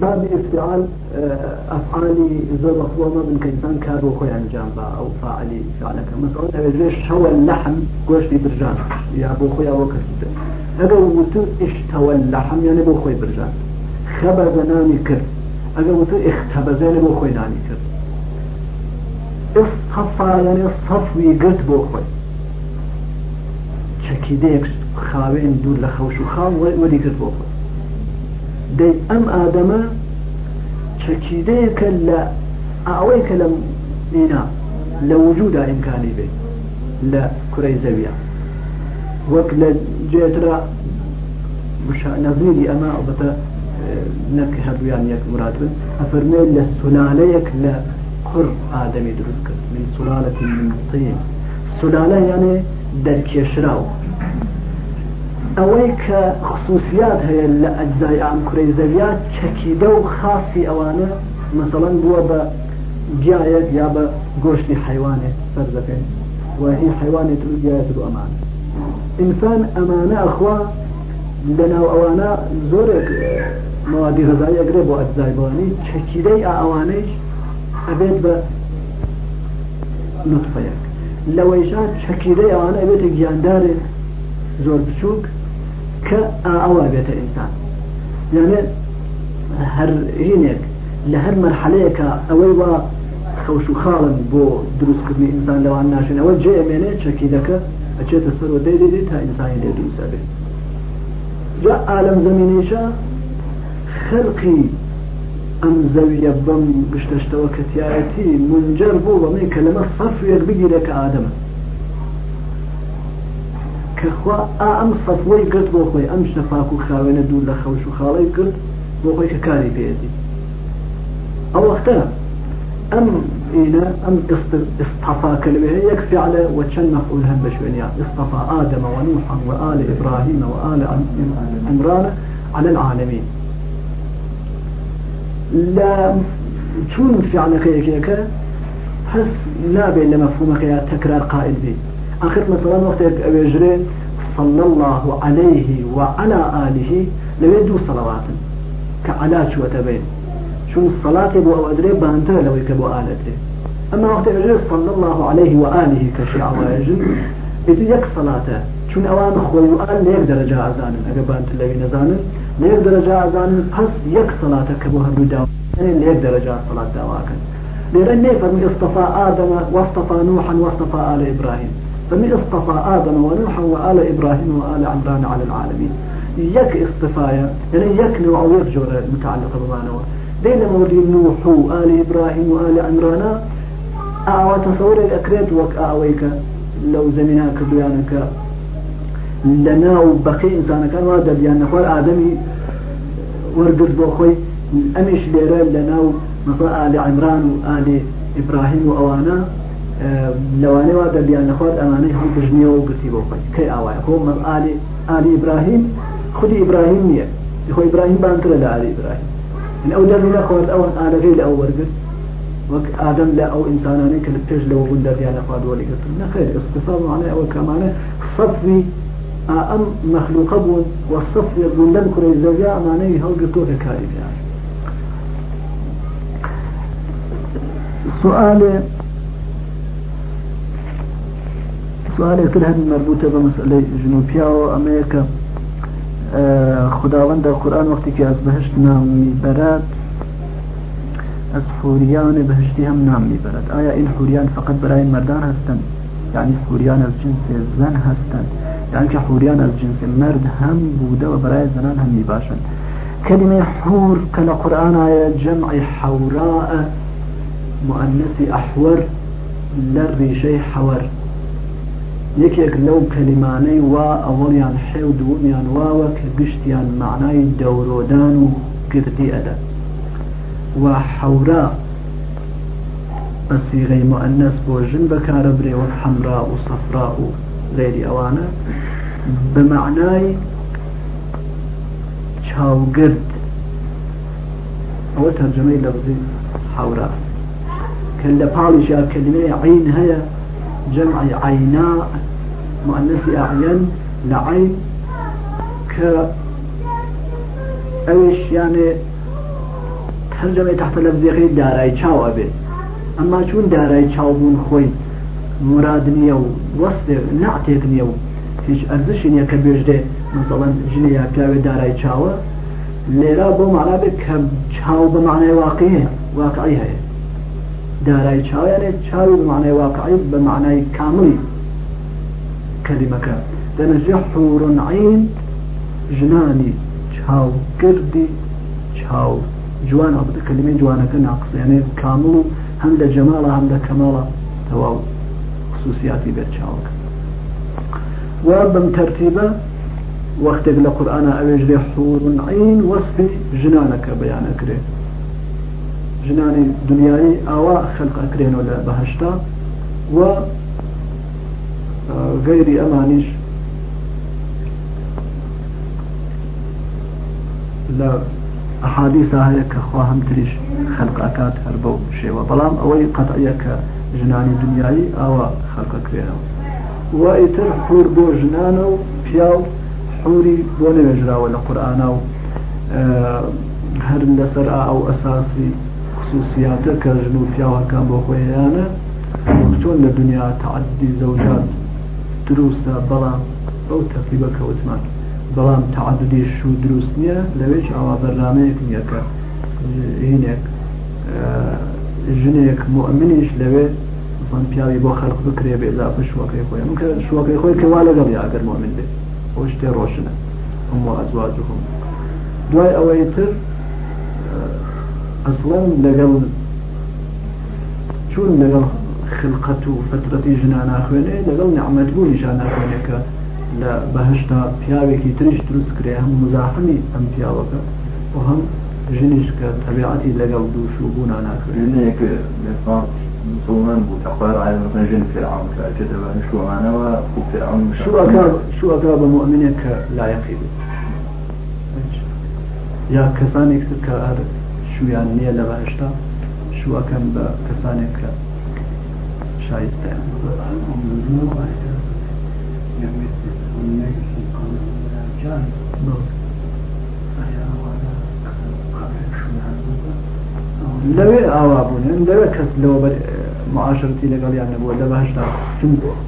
باب افتعال آه، افعالی زۆر من كيسان كارو بۆ خۆی ئەنجام بە ئەو فعالی فعلەکە. مەسعود ئەوێژێش شەوە لەحم گۆشتی برجان يا بۆ خۆی ئەوە کردتە ئەگەر وتو اشتوى اللحم يعني بۆ خوي برجان خەبەر بە كر کرد. وتو اختبز يعني خۆی خوي کرد. كر اصطفى يعني بۆ خۆی. چەکیدەیەک خوي دوور خاوين دول لخوش وخاو وەری کرد بۆ خوي دەی ئەم ئادەمە چەکیدەیەکە لە ئەوەی کە لە مینا لە وجودا ئیمکانی بێت لە کوڕی زەویە. وەک لە جێترا نەزیری ئەمە ئەوبەتە نەک هەردویان یەک مراد بن. ئەفەرمێ لە سولالەیەک لە من سولالەتی من طین سولالە یانێ دەرکێشراوە ئەوەی کە خصوصیات هەیە لە ئەجزای ئام کوڕی زەویات چەکیدە و خاصی ئەوانە مثلا بووە بە گیایەت یا بە گۆشتی حیوانێت سەر دەکەین. وهی حیوانێت و گیایەت و ئەمان. ئینسان ئەمانە ئەخوا لەناو ئەوانە زۆرێک موادی غذایی ئەگرێ بۆ ئەجزای بوانی چەکیدەی ئەوانەیش ئەبێت بە نطفەیەک. لەوەیشان چەکیدەی ئەوانە ئەبێتە گیاندارێک زۆر بچووک. کە ئەوە بێتە ئینسان. یانێ هەر هینێک لە هەر مەرحلەیەکە ئەوەی وا خەوش و خاڵن بۆ دروستکردنی ئینسان لەوان ناشن ئەوە جێ ئەمێنێ چەکی دەکە ئەچێتە سەر و دەیدێ تا ئینسانی لێ دروستە بێت جا عالم زمینیشە خەلقی ئەم زەویە بەم گشتشتەوە کەتیایەتی منجەر بوو بەمەی کە لەمە سەفێک بگیرێت کە ئادەمە. كخوا أم سەفۆی کرد بوخوي أم شفاكو شەفاک دول لخوش وخالي لە بوخوي ككاري بيدي أو بۆ أم إينا أم پێدی. ئەو وەختە ئەم ئینە ئەم استعفاکە لەوێ یەک اصطفى آدم ونوحا وآل هەم بە شوێنیان. استعفا ئادەمە و نوحا و آل إبراهيم و آل عمران على العالمين لا چون فعلەکە یەکێکە هەست نابێت لە مەفهومەکەیان تەکرار قائل بێت. آخر مثلا وقت أجري صلى الله عليه وعلى آله لو دو صلوات كعلى شو تبين شو الصلاة بو أو أدري بانتا لو يكبو آل أدري أما وقت أجري صلى الله عليه وآله كشيعة ويجري إذا يك صلاة. شو نوان خوی وان ليك درجة ازانن اگر بانت لوی نزانن لیک درجة ازانن پس یک صلاته که بو داو. يعني ليك لیک درجة صلات داواکن لأن فرمي اصطفى آدم واصطفى نوحا واصطفى آل إبراهيم. فمن اصطفى آدم ونوحا وآل إبراهيم وآل عمران على العالمين. يك اصطفايا يعني يك نوع أو يفجر متعلقة بمعنى بين مودي نوح وآل إبراهيم وآل عمران. أعوى تصور الأكريت وك أعويك. لو زمنها كبيانك لنا وبقي إنسان كان هذا بيان نخوال آدمي ورقد بوخوي أمش ليرا لنا مثلا آل عمران وآل إبراهيم وأوانا. لەوانێ وا دەبیان نەخوارد ئەمانەی هەم بژنیەوە و گرتی بۆ خۆی. کەی ئاوایە؟ خۆ ئالی ئالی ئیبراهیم خودی ئیبراهیم نییە. خۆ ئیبراهیم بانترە لە ئالی ئیبراهیم. ئەو دەبی نەخوارد ئەوەن ئالەکەی لە ئەو وەرگرت. وەک ئادەم لە ئەو ئینسانانەی کە لە پێش لەوە بوون دەبیان نەخوارد وەلیگرتن نەخێر استفاض معناه ئەوە کەمانە. صفی ئەم مەخلوقە بوون وەصفی بوندن کوڕی زەویا ئەمانەی هەڵگرتۆ کاری پێیان سؤال سوالێکتر هەبی مربوطە بە مسئلەی ژنوپیاوە ئەمەیەکە آه، خداوەندە وقتی که از بهشت نام میبرد از حوریان بهشتی هم نام میبرد آیا این حوریان فقط برای مردان هستند؟ یعنی حوریان از جنس زن هستند؟ یعنی که حوریان از جنس مرد هم بوده و برای زنان هم میباشند. کلمه حور كلا قرآن آیا جمع حوراء مؤنث أحور لر ریشه حور؟ یەکێک لەو کەلیمانەی وا ئەوەڵیان حێو دووەمیان واوە کە گشتیان معنای دەورۆدان و گردی سیغەی مؤنەس بۆ ژن بەکارە برێوە حەمرا و سەفرا و غێری ئەوانە. بە معنای چاوگرد ئەوە تەرجمەی لەوزی حەورا. کە لە پاڵیش یا کەلیمەی عین هەیە جمع عيناء مؤنث أعين لعين ك أيش يعني ترجمة تحت لفظ غير داراي تشاو ابي اما شون داراي تشاو بون خوي مرادني أو و وصف نعتيق نيه و هیچ ارزش نيه كبيجده مثلا جنيه يا پیاوه دارای چاو ليرا بو معنى بك تشاو چاو بمعنى واقعيه واقعيه دارای چاویانێ چاوی بە معنای واقعی بە معنای کاملی کەلیمەکە دەنەژێ حورن عین ژنانی چاو گردی چاو جوان ئەبدە کلمە جوانەکە ناقص یعنی کامل و هەم لە جەماڵە هەم لە کەماڵە تەواو خصوصیاتی بێت چاوەکە و بم ترتیبە وەختێک لە قورآە ئەوێژ لێ حورن عین وەسفی ژنانەکە بەیانەکرێت ژنانی دنیایی ئاوا خەلقەکرێنەوە لە بەهشتا و غیری ئەمانیش لە ئەحادیسا هەیە کە خوا هەمتریش خەلق ئەکات هەر بەو شێوە. بەڵام ئەوەی قەتعیە کە ژنانی دنیایی ئاوا خەلقەکرێنەوە و ئیتر حور بۆ ژنانە و پیا و حوری بۆ نوێژراوە لە قورآنا و هەر لەسەر ئەو ئەساسی خصوصیاتە کە ژن و پیاوەکان بۆ خۆیانە چۆن لە دنیا تعدی زەوجات دروستە بەڵام ئەو تەقیبە کەوتمان بەڵام تعددیش و دروست نییە لەوێش ئاوا بەرنمەیەک نییە کە هینێک ژنێک مؤمنیش لەوێ پیاوی بۆ خەرق بکرێ بێ زافە شوەکەی خۆی. کە شوەکەی خۆی کەوا لەگەڵ ئەگەر مؤمن بێت ئەو شتێ ڕۆشنە هەم ئەزواجهم. دوای ئەوەی تر ئەسڵەن لەگەڵ چون لەگەڵ خلقەت و فترەتی ژنا ناخوێنێ لەگەڵ نعممەت بوو نیشان ناخوێنێ کە لە بەهشتا پیاوێکی تریش دروست کرێ هەم مزاحمی ئەم پیاوەکە و هەم ژنیش کە تەبیعەتی لەگەڵ دووش و بوو ناخوێنێک مسلمان بوو تەخوار عالم ژن فرعون کە شوانەوە و فرعون شو ئەکا بە مؤمنێک کە لایەقی بێت یا کەسانێک کە شویان نییە لە بەهشتا شوەکەن بە کەسانێک کە شایستیان لەوێ ئاوا بوون لەوێ کەس لەوە معاشرتی لەگەڵیان نەبووە لە بەهشتا.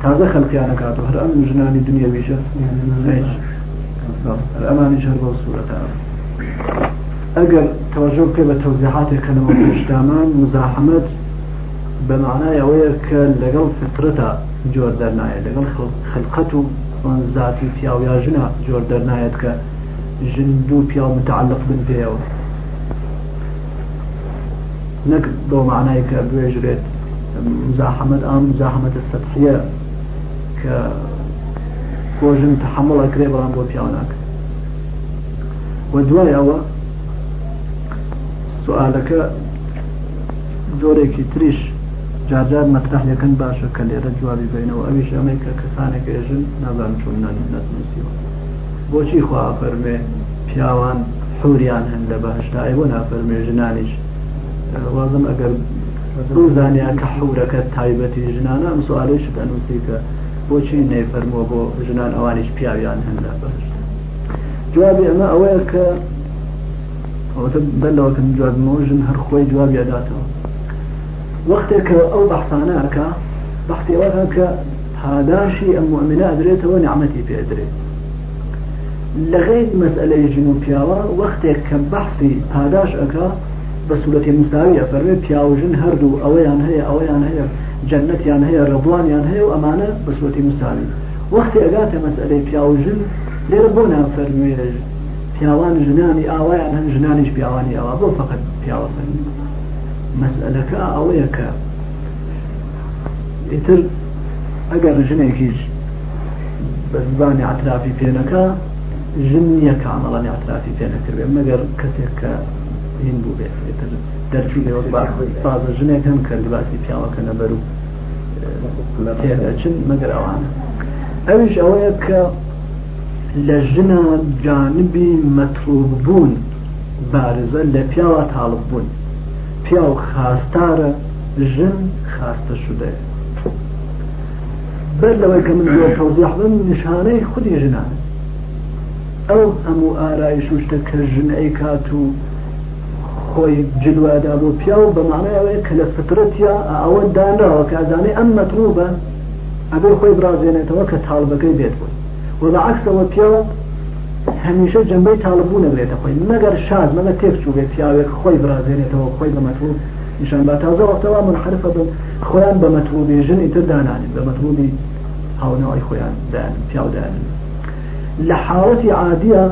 تازە خەلقیانەکات و هەر ئەم ژنانی دنیا ویشە ئەمانی شەر بۆ سوورەتە ئەگەر توجه بکە بە تەوزیحاتێکەنەوە پشتامان مزاحمت بە معنای ئەوەیە کە لەگەڵ فترەتە جۆر دەرنایە. لەگەڵ خلقەت و ذاتی پیاویا ژنە جۆر دەرنایەت کە ژن دوو پیا و متعلق بن پێەوە نەک بۆ معنای کە بێژرێت مزاحمت ئام مزاحمەتە سەحیە کە کۆژن تحمل ئەکرێ بەڵام بۆ پیاو ناکە و دوای ئەوە سوالەکە زۆرێکی تریش جارجار مەترح یەکەن باشە کە لێرە جوابی بینەوە. ئەویش ئەمەی کە کەسانێک ێژن نازان چون نەنووسیوە بۆچی خوا فەرمێ پیاوان حوریان هەن لە بەهشتا ئەوە نافەرمێ ژنانیش. وازم ئەگەر زانیا کە حورەکە تایبەتی ژنانە ئەم سوالش دەنووسی کە بۆچی نەیفەرمەوە بۆ ژنان ئەوانیش پیاویان هەن لە بەهشتا جوابی ئەمە ئەوەیە کە بەلەوە کەم جوابمەوە ژن هەر خۆی جواب یاداتەوە وەختێک کە ئەو بەحسانەکە بەختیەوە کە پاداشی ئەم مؤمنە ئەدرێتەوە نعمەتی پێدرێت لە غیر مەسئلەی ژن و پیاوە وەختێک کە بەحسی پاداش ئەەکە بە سوورەتی مساوی ئەفەرمێ پیاوژن هەردوو ئەوەیان هەیە ئەوەیان هەیە جەنەتیان هەیە ڕضوانیان هەیە و ئەمانە بە سوەتی مساوی وەختی ئەگاتە مەسئلەی پیاوژن لێرە بۆ نافەرمێژ پیاوان ژنانی ئاوایان هەن ژنانیش پیاوانی ئەوە بۆ فقط پیاوە فەرمی مەسئلەکە ئەوەیە کە ئیتر ئەگەر ژنێکیش بە زبانی عترافی پێنەکە ژن نییە کامەڵانی عترافی پێنەکردێ مەگەر کەسێک کە هین بوو بێت دەرچوو بازە ژنێک هەم کە لباسی پیاوەکە نەبەر و تێدەچن مەگەر ئەوانە. ئەویش ئەوەیە کە لە ژنە جانبی مەتروب بوون بارزە لە پیاوە تاڵب بوون. پیا و خاستارە ژن خاستە شدە بەر لەوەی کە من تەوزیح بم نیشانەی خودی ژنانە ئەو هەموو ئارایش وشتە کە ژن ئەی کات و خۆی جلوادا بۆ پیا و بەمانەوەی کە لە فترەتیا ئەوە دانراوە ئەزانێ ئەم مەتروبە ئەبێ خۆی برازێنێتەوە کە تاڵبەکەی بێت بوو. وەداعکسەوە پێوە هەمیشە جەمبەی تاالبوو نەبرێتە خۆی. مەگەر شاد مەگە تێکچوو بێت پیاوێک خۆی برازێنێتەوە خۆی بە مەتوو نیشان با تازەوەختەوە من حرفە بن خۆیان بە مەتووبی ژنی تر دانانین بە مەتووبی هاونەوەی خۆیان دان پیادان لە حاڵەتی عادیە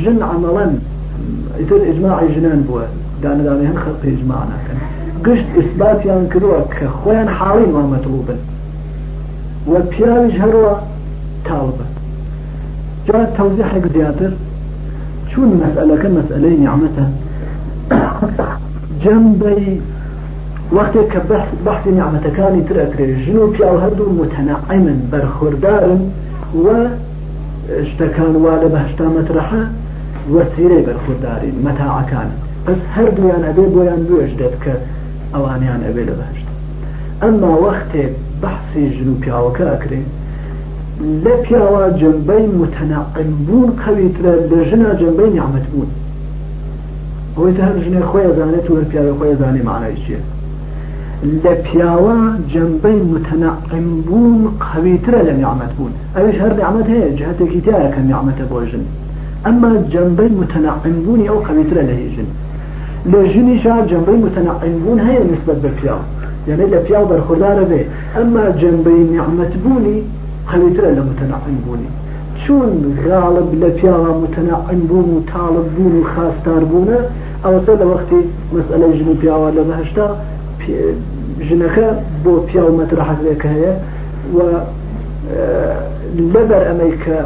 ژن عمەڵەن ئیتر ئجماعی ژنان بووە. دانەدانی هەن خەڵ پێجمانەکەن گشت ئسباتیان کردووە کە خۆیان حاڵی مامەتوو بن وە پیاویش هەروە تاڵ بن تاڵبە جا توزيحك زياتر شو المسألة؟ كمسألة نعمتها. جنبي وقت بحث نعمة كان تركري جنوب أو هدو متنعما برخوردار و اشتكان والا بهشتا مترحة وسيلة برخورداري متاع كان بس هردو يان أبي بويان بو اجدد ك أوانيان أبي لبهشتا أما وقت بحثي جنوب أو كأكري لە پیاوە جنبەی متەناقل بوون قەویترە لە ژنا جنبەی نیعممەت بوون. ئەوەی هەر ژنێ خۆی زانێت و پیاوە خۆی زانێ معنای چیە. لە پیاوە جنبەی متەناقم بوون قەویترە لە نیعممەت بوون. ئەوش هەر نیعممەت هەیە جهتێکی تایە کە نیعممەتە بۆ ژن. ئەمما جنبەی متەناقم بوونی ئەو قەویترە لە هێژن لە ژنیشا جنبەی متەناقم بوون هەیە نسبت بە پیاوە یعنی لە پیاو بەرخوردارە بێ. ئەمما جنبەی نیعممەت بوونی قويتر لە متەنعیم بوونی چون غالب لە پیاوە متەنعیم بوون و تاڵب بوون و خاستار بوونە ئەوەسە لە وەختی مەسئلەی ژن و پیاوە لە بەهشتا ژنەکە بۆ پیا و مەترحەکە هەیە و لەبەر ئەمەی کە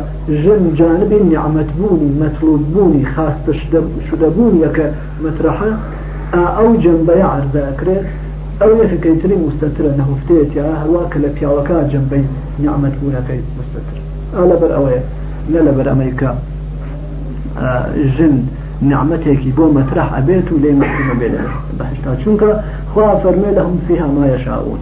ژن جانبی نیعممەت بوونی مەطلوب بوونی خاستە شدە بوونیەکە مەترحە ئەو جنبەیە عرضەکرێت ئەو یەکەکەیتری مستەترە نەهفتێت یا هەوا کە لە نعمت بوونەکەی مستەتر ئا لەبەر ئەوەیە لە لەبەر ئەمریکا ژن نعمتێکی بۆ مەترح ئەبێت و لێ مەحکومە بێت بەهشتا چونکە خوا فەرمێ لەهم فيها ما يشاءون.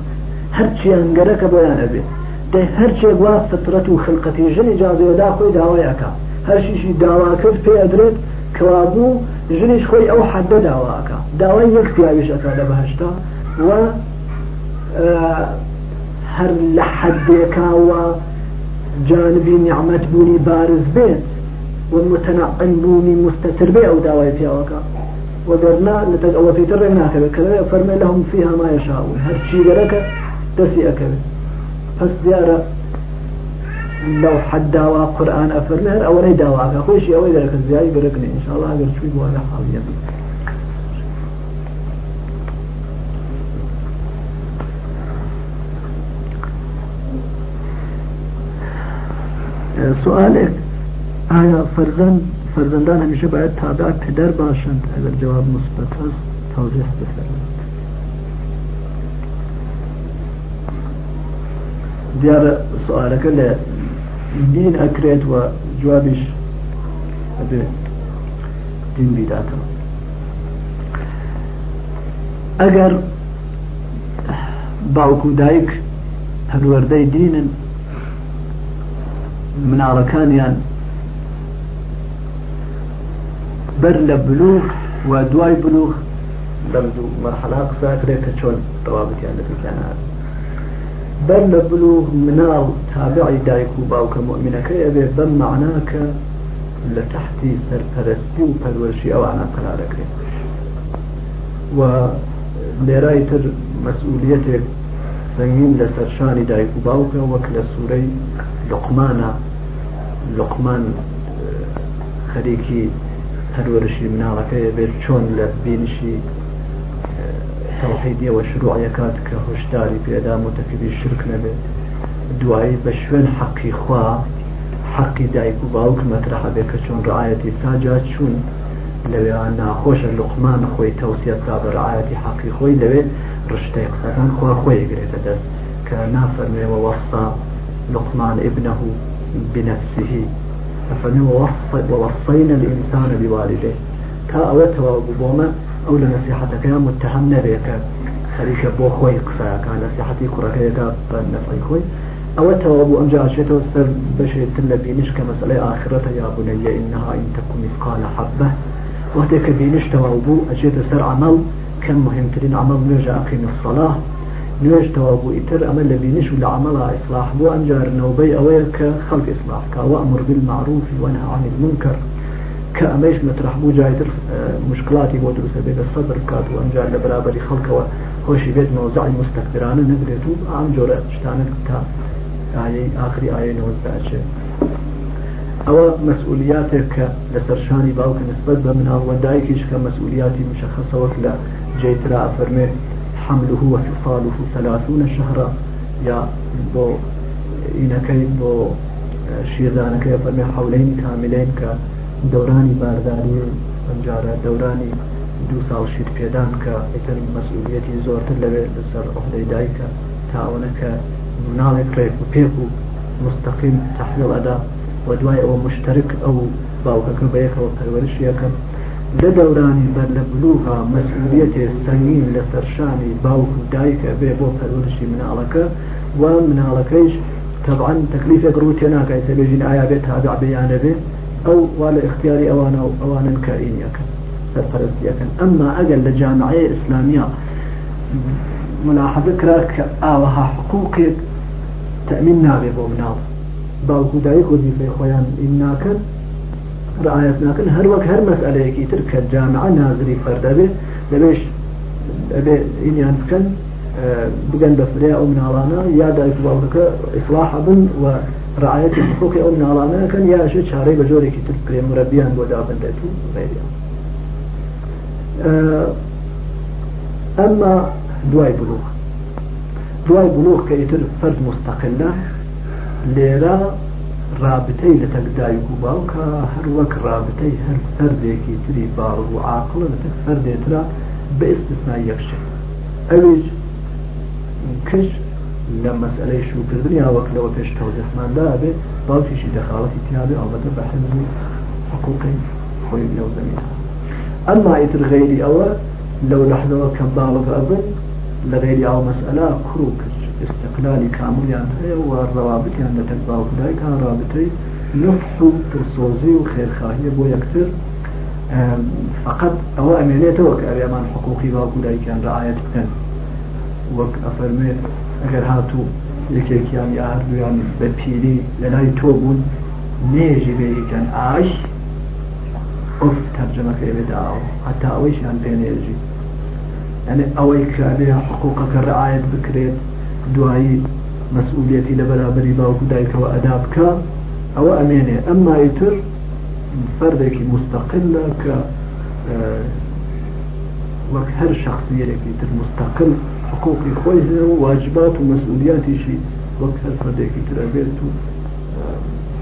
هەرچیان گەرەکە بۆیان ئەبێت دەی هەرچێک وا فترەت و خلقەتی ژنی جازێدا خۆی داوایەکە هەرشیشی داواکرد پێ ئەدرێت کەوابوو ژنیش خۆی ئەو حەدە داواکە داوای یەک پیاویشەکە لە بەهشتا و هەر لە حەدێکاوە جانبی نیعممەت بوونی بارز بێت ومتەنعقل بوونی مستتر بێ ئەو داوای پیاوەکە وەگەرنا لە ئەوە پێتر ڕێک ناکەوێت کە فەرمێ لەهم فيها ما يشاءون هەر چی گەرەکە دەستی ئەەکەوێت پس دیارە لو حد داوا قرآن أفرمي هر أولي داوا خوش أولي ذلك الزيائي برقني إن شاء الله أقل سؤالك آیا فرزند فرزندان همیشه باید تابع پدر باشند؟ اگر جواب مثبت است توضیح بفرمایید. دیار سؤالك ل دين أكريت وجوابش دين بيداته أجر باوكو دايك هالوردي دين مناڵەکانیان بەر لە بلوغ و دوای بلوغ مەرحەلا قساکرێت کە چۆن ڕوابەتیان لەپێکیان بەر لە بلوغ مناڵ تابعی دایک و باوکە مؤمنەکەی ئەبێ بەم معناکە لە تحتی سەرپەرستی و پەروەشی ئەوانە قرارەکرێت و لێرای تر مەسئولیتێک سەنگین لە سەرشانی دایک و باوکە وەک لە سوورەی لقمانە لقمان خەریکی هەروەرشی مناڵەکەی بێت چۆن لە بینشی تەوحیدیەوە شروعەکات کە هۆشداری پێدا متەکیبی شرک نەبێت دوایی بە شوێن حەقی خوا حەقی دایک و باوک مەترحە بێت کە چۆن ڕعاەتی ساجا چوون لەوێوان ناخۆشە لقمان خۆی تەوسیت تا بە ڕعاەتی حەقی خۆی دەوێت ڕشتەی قسەکان خوا خۆی گرێتە دەست. کە نافەرمێەوە وەستا لقمان ابنه بنفسه. ووصينا الإنسان بوالديه تا أوتوا بوما أو لنصيحتك يا متهم نبيك. خليك بو خوي قصا كان نصيحتي كركيك بنفعي خوي. أوتوا أبو أمجا أشيته سر بشيء تلبينش كمسألة آخرة. يا بني إنها إن تكون مثقال حبة. وقتك بينشتوا وبو أجيت سر عمل. كم مهمترين عمل نرجع أقيم الصلاة. نوێش تەوابوو ئیتر ئەمە لە بینش و لە عملە ئیسلاح بۆ ئەمجار نەوبەی ئەوەیە کە خەڵک ئیسلافکاوە ئەمرگل معروفی وەنهاانی منکر کە ئەمەش مەترح بوو جایتر مشکلاتی بۆ دروستە بێت بە سەدر بکات و ئەمجار لە بەرابری خەڵکەوە خۆشی بێت مەوزعی مستەکرانە نەبرێت و ئام جۆرە شتانە تا آخری ئاە نەوەزداچێت. ئەوە مەسئولیاتێک کە لەسەرشانی باوکە نسبت بە مناڵوە دایکیش کە مەسئولیاتی مشەخصەوەک لە جێترا فەرمێت حمله وفصاله ثلاثون شهرا. يا بو إنكي بو شيردانك فرمي حولين كاملين كدوراني بارداري انجارة دوراني دو سال شیر پێدان کە ئیتر مەسئولەتی زۆرتر لەوێ لەسەر ئۆهدەی دایکە تاونە کە مناڵێک ڕێک و پێک و مستەقیم تحویل ئەدا و دوای ئەوە مشترک ئەو باوکەکە بە یەکەوە پەروەرش یەکەم. لە دەورانی بەر لە بلوغا مەسئولەتێ سەنگین لە سەرشانی باوک و دایکە بێ بۆ پەروەرشی مناڵەکە و مناڵەکەیش طبعا تكليفك روتي ناكا يتبجين آيا بيت تابع بيانا بي أو ولا اختياري أوانا أوانا كائن يكن سرپرست يكن أما أقل لجامعية إسلامية ملاحظة كراك آوها حقوقي تأمين نابي بو مناض باوكو دايك وظيفة خويان إناكن رعايتناكن رعایت ناکن هەر وەک هەر مەسئلەیەکی تر کە جامعە نازری فەردەبێ لەبێش ئەبێ ئینیان بکەن بگەن بە فرێ ئەو مناڵانە یا دایکباوەکە ئیسلاح بن و رعایەتی حقوقی ئەو مناڵانەکەن یاشە چارەی بە جۆرێکی تر پرێ مربیان بۆ دابندێت و غیریان ئەمما دوای بلوغ. دوای بلوغ کە ئیتر فەرد مستەقلە لێرە مستقلة ليرا رابطي لتقداي كوباو كهر وك رابطي هر فردێکی تری باڕ و عاقل لە فردێترا بە ئستثنا یەکشە. ئەویش کش لە مەسئلەی شوکردنی هاوەکلەوە پێش تەوزیحماندا بێ باوکیشی دەخاڵەتی تیاابێ ئەوبەتە بە حزبی حقوقی خۆی لەو زمینە أما يتر غيري أو لو لحظة كبالغ أبن لغيري أو مسألة كروك استقلالي استقلالی کاملیان هەیە و ڕوابتیان لە تەک باوکدایکان رابطەی نفس و پرسۆزی و خێرخواهیە بۆ یەکتر. فقط ئەوە ئەمێنێتەوە کە ئەوێمان حقوقی باوکدایکیان ڕعاەت بکەن. وەک ئەفەرمێت ئەگەر هاتوو یەکێکیان یا هەردویان بە پیری لەلای تۆ بوون نێژی بێریکەن ئاش ئۆف تەرجەمەکە بێداوە هەتا ئەوەیشیان پێنێژی. ئەنێ ئەوەی کابێ حقوقەکە ڕعاەت بکرێت دوایی مەسئولەتی لە بەرابری باوکو دایکەوە ئەدا بکە ئەوە ئەمێنێ. ئەممای تر فەردێکی مستەقلە کە وەک هەر شخصیەرێکی تر مستەقل حقوقی خۆی هەیە و واجبات و مەسئولاتیشی وەک هەر فەردێکی ترە بێت و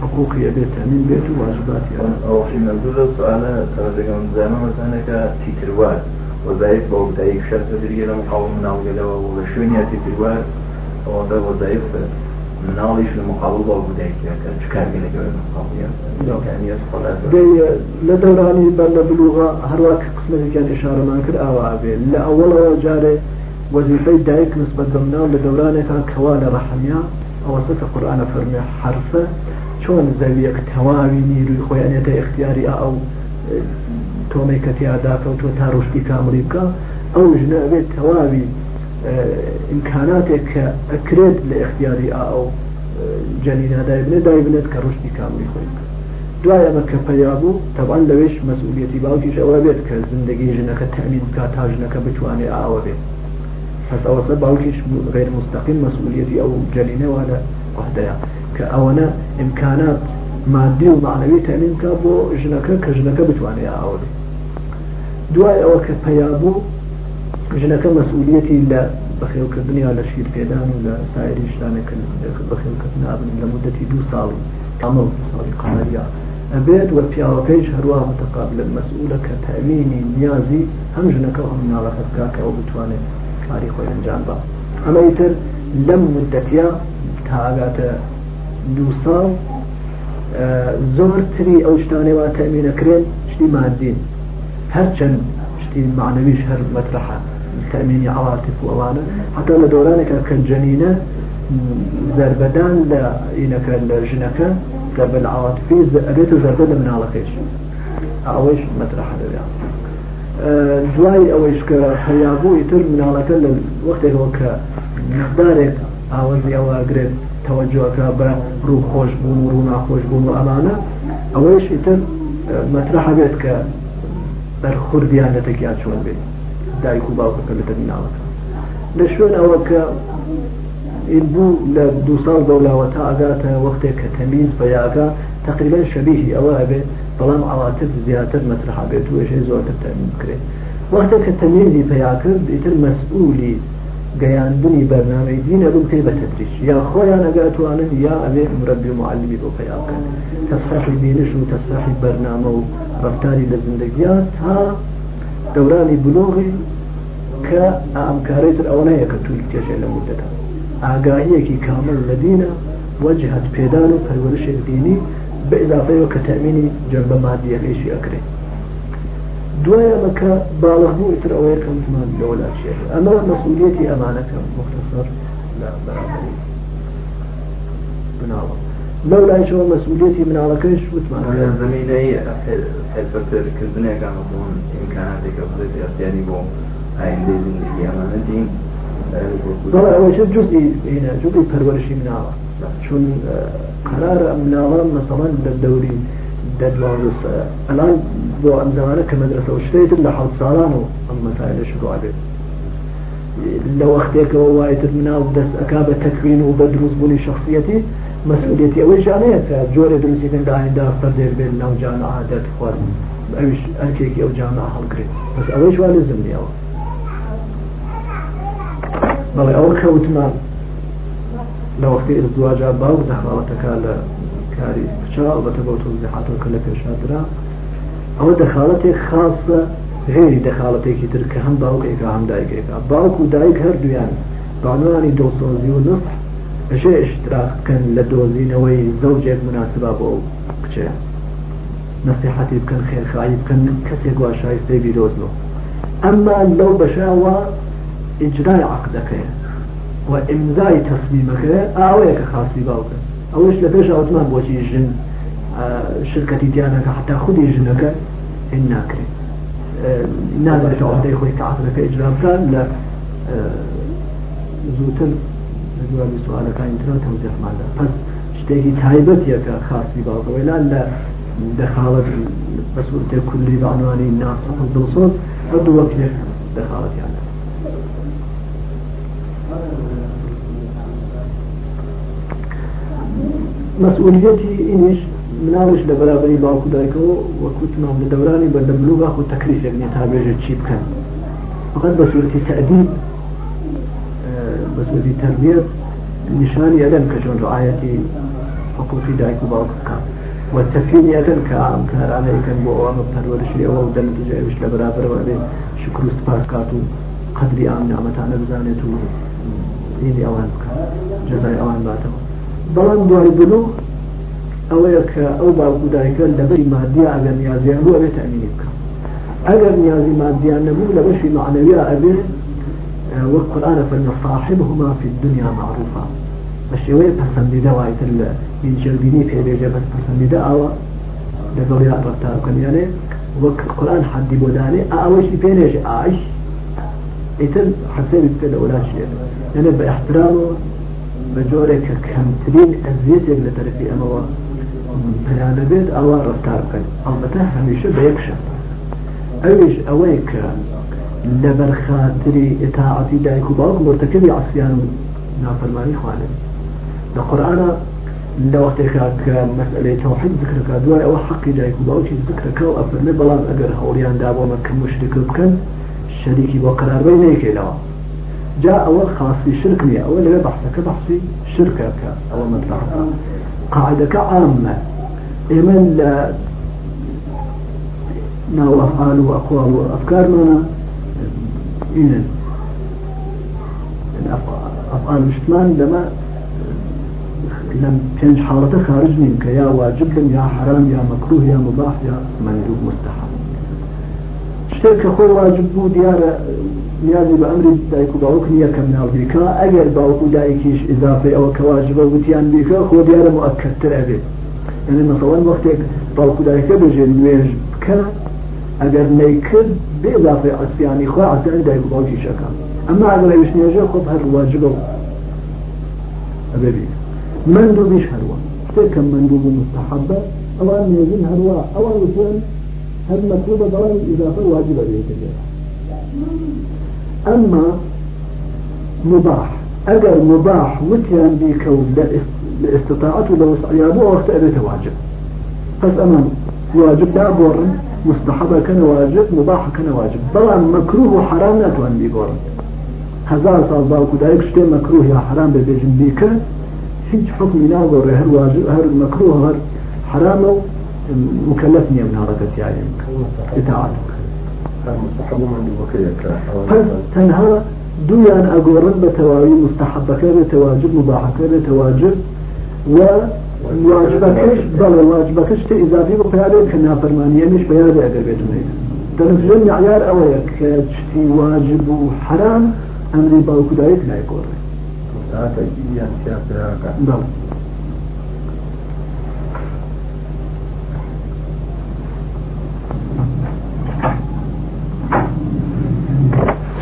حقوقی ئەبێت تامین بێت و واجباتی ئەوەمەزوو سوالە تەمەزەکەم زانە مەزانەکە تیتروار وەزایت بە دایک شەر دەگرێ لەم قاوم ناوگەلەوە بە شوێنیاتی تروار ئەوەندە بۆ ضعیف مناڵی في المقابل بۆ بدەیتەکە چکاری لە دەورانی بەر لە بلوغا هەروە قسمەێکیان شارەمان کرد ئاواابێ لە ئەوڵەوە جارێ وەزیفەی دایک نسبەت بەمناو لە دەورانێکا کەوا لە ڕەحمیا ئەوە سەتە قورآانە فەرمی حرفە چۆن زەویەک تەواوی نیروی خۆیانێتە اختیاری ئەو تۆمێکەتی ئاداکەوتوە تا ڕشتی کامریبکە ئەو ژنەوێت تەواوی ئیمکاناتێک کە ئەکرێت لە اختیاری ئەو جەنینادای بنێ دای بنێت کە ڕشتی کامری خۆی دوای ئەمە کە پەیابوو تەبان لەوێش مەسئولەتی باوکیش ئەوە بێت کە زندگی ژنەکە تەمین بکات تا ژنەکە بتوانێت ئاوە بێت. پس ئەوە باوکیش غیر مستقیم مەسئولەتی ئەو جەلینەوە لە وحدەیە کە ئەوەنە ئیمکانات مادی و معنەوی تەمین کا بۆ ژنەکە کە ژنەکە بتوانێت ئاوەێ دوای ئەوە کە پەیابوو ژنەکە مەسئولەتی لە بەخێوکردنیا لە شیر پێدان و لە سایری شتانێکن بەخێوکردن ئابن لە مدەتی دوو ساڵی ئەمەڵ ساڵی قامەریا ئەبێت وە پیاوەکەیش هەروە متقابل مەسئولە کە تەمینی نیازی هەم ژنەکە هەم ناڵەکە بکە ئەو بتوانێت کاری خۆی ئەنجام بە ئەمە ئیتر لەم مدەتیا تا ئاگاتە دوو ساڵ زۆرتری ئەو شتانێوا تەمینەکرێن شتی مادین هەرچەند شتی معنەویش هەر تەمینی عڵاتف و ئەوانە. حتا لە دۆرانێکە کەنجەنینە زربەدان لە ئینەکە لە ژنەکە زربە لە عڵاتفی ئەبێت و زربە لە مناڵەکەش ئەوەش مەترەح دەبێت. دوای ئەوەش کە هەیابووی تر مناڵەکە لە وەختێکەوە کە مقدارێک ئاوەزی ئەوەگرێت تەوەجوەکە بە ڕوو خۆش بوون و ڕوو ناخۆش بوون و ئەمانە. ئەوەیشی تر مەترەح بێت کە بەرخوردیان لە تەکیا چۆن بێت دایک و باوکەکە لە دەمیناڵەکە لە شوێن ئەوە کە بوو لە دو ساڵ دەولاوە تا ئەگاتە وەختێک کە تەمیز بەیاکە تقریبا شەبیهی ئەوە ئەبێت بەڵام ئاواتر زیاتر مەسرح بێت و ێژەی زۆرتر تەمین بکرێت. وەختە کە تەمیزی پیا کرد ئیتر مەسئولی گەیاندنی بەرنامەی دینە بم پێ بە تدریش یا خۆیان ئەگاتوانن یا ئەبێ مربی و معلمی بۆ پیاکەن تەسحی بینش و تەسحی بەرنامە و ڕفتاری لە زندگیان تا دەورانی بلۆغی کە ئەمکارێتتر ئەوەیە کە توی تێشێ لە مدەدا ئاگاهیەکی کامل لە دینە وەجهات پێدان و پەرورشێک دینی بە ئضافەوە کە تەمینی جەربە مادیەکەیشی ئەکرێت دوایەمەکە باڵغبوو ئتر ئەوەیە کەم زمان لەوەلا شێ ئەمە مەسئولەتی ئەمانەکە مختصر لە بەرابری بناوە. لولا شو مسؤوليتي من على كيش وتمان أنا زميلي حلفة كردنا كان أظن إمكاناتك أفضل اختياري بو هاي اللي زندگي أمانتي طبعا أول شيء جزئي هنا؟ جزئي پرورشي من على چون قرار مناڵان مەسەڵەن لە دەوری الان بۆ ئەم زمانە کە مەدرسە و شتێتر لە حەڵ ساڵان و ئەم مەسایلە شروع بێت لە وەختێکەوە وایتر مناڵ دەست ئەکا بە تەکوین و بە دروست بوونی شخصیەتی مەسئولێتی ئەوەی جانەیە کە جۆرە دروستیکن داهێندا فەردێک بێت ناو جانە عادەت خوارد ئەوش ئەرکێکی ئەو جانە هەڵگرێت. بەس ئەوەی جوان لە زمنیەوە بەڵێ ئەوە کەوتمان لە وەختی ئزدواجا باو دەخاڵەتەکە لە کاری بچا بەتە بۆ توزیحاتەوە کە لە پێشادرا ئەوە دەخاڵەتێک خاصە غێری دەخاڵەتێکی تر کە هەم باوکێکە هەم دایکێکە باوک و دایک هەردویان بانوانی دۆسۆزی و نف ئەشێ اشتراککەن لە دۆزینەوەی زەوجێک مناسبە بۆ کچێ نصیحەتی بکەن خێرخایی بکەن کەسێک وا شایستەی بیرۆزنەوە ئەمما لەو بەشاوە ئیجرای عقدەکەیە وإمزاي تصميمك أويك خاصي باوك أوش لبيش أوتمان بوشي جن شركتي ديانك حتى خذي جنك الناكري نادر تعود يخوي كعصرك إجرام كان لا زوتر جواب سؤالك لە دوای سوالەکانی ترەوە تەوزیحماندا پس شتێکی تایبەتیەکە خاصی باڵەوەلا لە دەخاڵت بەسوورتێ کولی بەعنوانی ناسەخ دڵسۆز بە دووە پێ دەخاڵەتیان مەسئولیەتی ئینیش مناوش لە بەرابری باوکو دایکەوە وەکو تمام لە دەورانی بەردەبلوغا خۆ تەکریفێک نیە تا بێژە چی بکەن. فقط بە سوورتی تەدیب تأديب مسؤوليتي تربية نشاني أدن كجون رعايتي حقوق دايكو باوكو كان والتفهيم أدن كعام كان عليه كان بو أوام بترورش لي أوام دل تجاوش لبرابر وعلي شكر استفاكاتو قدري عام نعمتان بزانيتو إيدي أوان كان جزاي أوان باتو بەڵام دوای بلو ئەوەیە کە ئەو باوکودایکە لە بەری مادیە ئەگەر نیازیان بوو ئەبێت ئەمینی بکە. ئەگەر نیازی مادیان نەبوو لە بەشی معنەویە ئەبێ وەک قورآن فەرمە صاحبهما في الدنيا معروفا. بەشێوەیە پەسەندیدە وایتر لە اینجلبینی پێبێژە بەس پەسەندیدە ئەوە لەگەڵیا ڕفتارکەنیانێ وەک قورآن حەدی بۆ دانێ ئەوەشی پێنێژ ئاش ئیتر حسێبی بکە لە وڵات يعني باحترامه بجورك كمترين أزيتك لترفي أموا بلانا بيت أوا رفتار كان البته هميشه بيكشف أويش أويك لبر خاطري إطاعتي دايك وباوك مرتكبي عصيان نافرماني القرآن لو وقتك مسألة توحيد ذكرك دواء أو حقي جايك وباوكي ذكرك وأفرمي بلان أقر هوليان دابو مكن مشرك بكن شريكي وقرار بينيك لوا. جاء أول خاصي شركني أول لا بحثك بحثي شركة أول مدفع قاعدة كعامة إيمان لا ناو أفعال وأقوال وأفكار منا إن أفعال مشتمان لما لم تنج حالته خارج منك يا واجب يا حرام يا مكروه يا مباح يا مندوب مستحب. شتێک خۆی واجب بوو دیارە نیازی بە ئەمری دایک و باوک نییە کەم ناو بیکە ئەگەر باوک و دایکیش ئضافی ئەوە کە واجبە وتیان بیکە خۆ دیارە مؤکدتر ئەبێت یعنی مثلا وەختێک باوک و دایکە ئەگەر نەیکرد بێ ئضافەی عسیانی خوا عسیانی دایک باوکی شەکە ئەمە ئەگەر ئەوش نێژە خۆ هەر واجبە و ئەبێبی مندوبیش هەروە شتێک کە مندوب مستحبە ئەوان نێژن هەروە ئەوان وتیان هەر مەطلوبە بەڵام ئضافە واجبە بێتە أما مباح. أجر مباح وتيان بيكو لاستطاعته لو يابو وقت أبيت واجب. بس أمام واجب دا بورن مستحبة كان واجب مباح كان واجب. طبعا مكروه وحرام ناتوان بيبورن هزار سال باوكو دايك شتي مكروه يا حرام ببيجن بيك هيج حكم ناظر هل واجب هل مكروه هل حرام مكلفني من اطاعتك مستحب من بكيك تنها دویان ئەگۆڕن بە تەواوی مستحبەکە بێتە واجب مباحەکە بێتە واجب و واجبەکەش بەڵێ واجبەکەش تە ئیزافی بە پیاێت کە نافەرمانیەنیش بە یادە بێت دەنجێن معیار ئەوەیە کە شتی واجب و حرام ئەمری باوکودایت نایگۆڕێ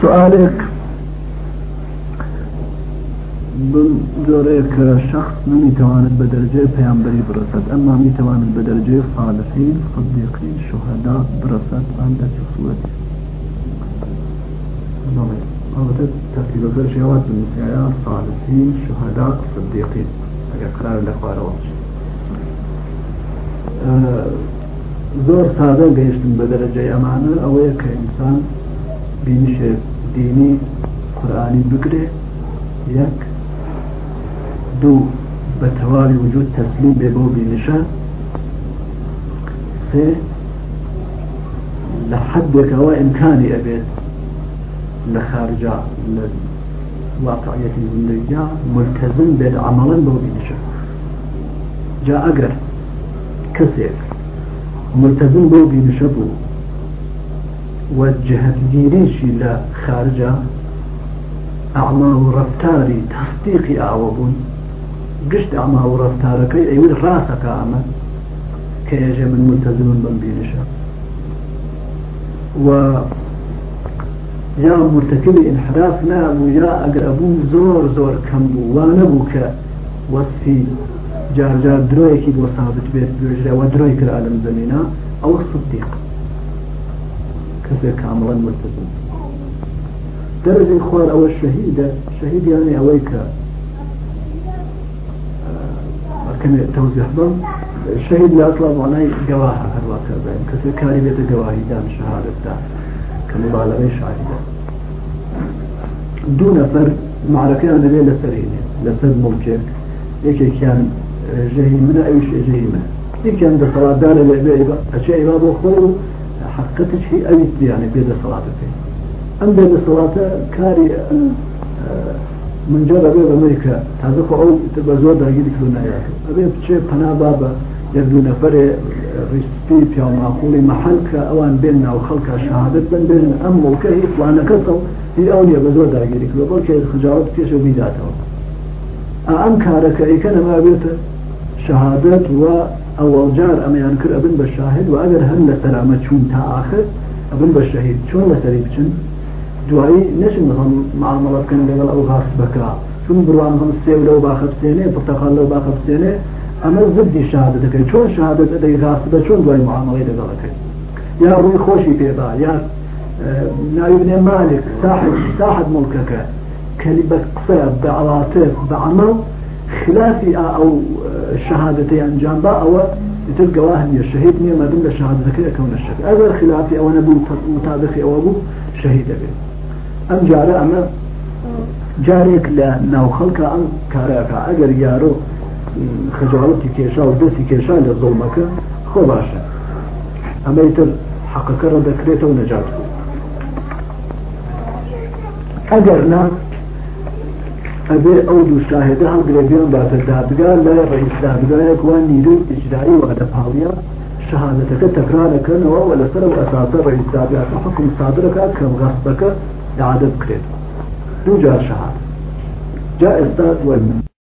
بەڵێ. سؤالك جۆرەیە شخص نمیتوانێت بە دەرجێ پەیامبەری برسد ئەمما میتوانێت بە دەرجێ صالحین صدیقین شهدا برسد ئەم دەچ سوەت البته ترتیبەکە شێوات بنووسایە صالحین شهدا صدیقین. ئەگەر قرار لە خوارەوە زۆر سادە گەیشتن بە دەرەجەی ئەمانە. ئەوەیە کە ئینسان بینیشێ دینی قورآانی بگرێ یەک دوو بە تەواوی وجود تەسلیم بێ بۆ بینیشە سێ لە حدێکەوە ئیمکانی ئەبێت لە خارجا لە واقعەتی زندگیا ملتزم بێت عمڵن بۆ جا ئەگەر کەسێک ملتزم بۆ بینیشە بوو وجهت گیریشی لە خارجە ڕفتاری تەستیقی ئاوە بوون گشت ئەما و ڕفتارەکەی ئەوی ڕاستەکە ئەمە کە ئێژێ من ملتزمن بم بینشە و یا مرتكبی انحراف نابوو یا ئەگەر ئەبوو زۆر زۆر کەم بوو وا نەبوو کە وەسفی جارجار درۆیەکی بۆ سابت بێت بێژرەوە درۆی کرا لەم زمینە ئەوە صدیق كذا كاملا ملتزم درجة إخوان أو الشهيدة شهيد يعني أويك كان توزيح ضم الشهيد لا أطلب معناه جواها هروا كذا كثير كاري بيت جواهي دام شهادة دا كمبالغة شهيدة دون فرد معركة أنا ليه لسرين لسد ممكن يكي كان جهي من أي شيء جهي من يكي عند صلاة دار العبادة أشياء إمام أخبره حقتش هي أبيت يعني بيد صلاتك أم بيد كاري من جۆر ئەبێ بە ئەمریکا تازەخۆ ئەو بە زۆر داگیری کردنایە ئەبێ بچێ پنا با بە یەک دوو نەفرێ ڕیسپی پیاماخۆڵی مەحەلکە ئەوان بێن ناو خەڵکە شهادت بن بێن ئەم مڵکە هی فلانەکەتەوە هی ئەو نیە بە زۆر داگیری کرد. بۆ کێ خجاوت پێش و بیداتەوە ئەم کارەکە ئەیکە نەما بێتە شهادت و ئەوەڵجار ئەمەیان کرد ئەبن بە شاهد و ئەگەر هەم لە سەرامە چوون تا آخر ئەبن بە شەهید چۆن لەسەری بچن؟ دوایی نشون هم معاملات کن لگل أو غاص بکا. چون سیو لو باخب سینه پرتقال لو باخب سینه اما زبدی دکن چون شهادت ادی غاص با چون دوایی معامله دگل کن یا روی خوشی پیدا یا نائب مالك صاحب صاحب ملكك كلمة قصير بعواطف بعمل خلافي أو شهادتي أنجام با أو تلقى واحد الشهيد نية ما دون شهادتك يكون الشهيد أول خلافي أو نبو مطابقي أو أبو شهيد به أم جارة أما جارێک لە ناوخەڵکە ئەم کارەکە ئەگەر یارۆ خجاڵەتی کێشا و دەستی کێشا لە زۆڵمەکە خۆ باشە ئەمەیتر حەقەکە ڕە دەکرێتەوە نەجات بوو ئەگەر نا ئەبێ ئەو دوو شاهێدە هەڵگرێبیان باتە دادگا لە ڕئیس دادگایەک وان نیرو ئیجرایی وەدە پاڵیا شهادەتەکە تەکرارەکەنەوە و لەسەر و ئەساسە ڕئیس دادگا حکم صادرەکە کە غەسبەکە إعادة بكريت دو جار شهادة. جاء أستاذ والمن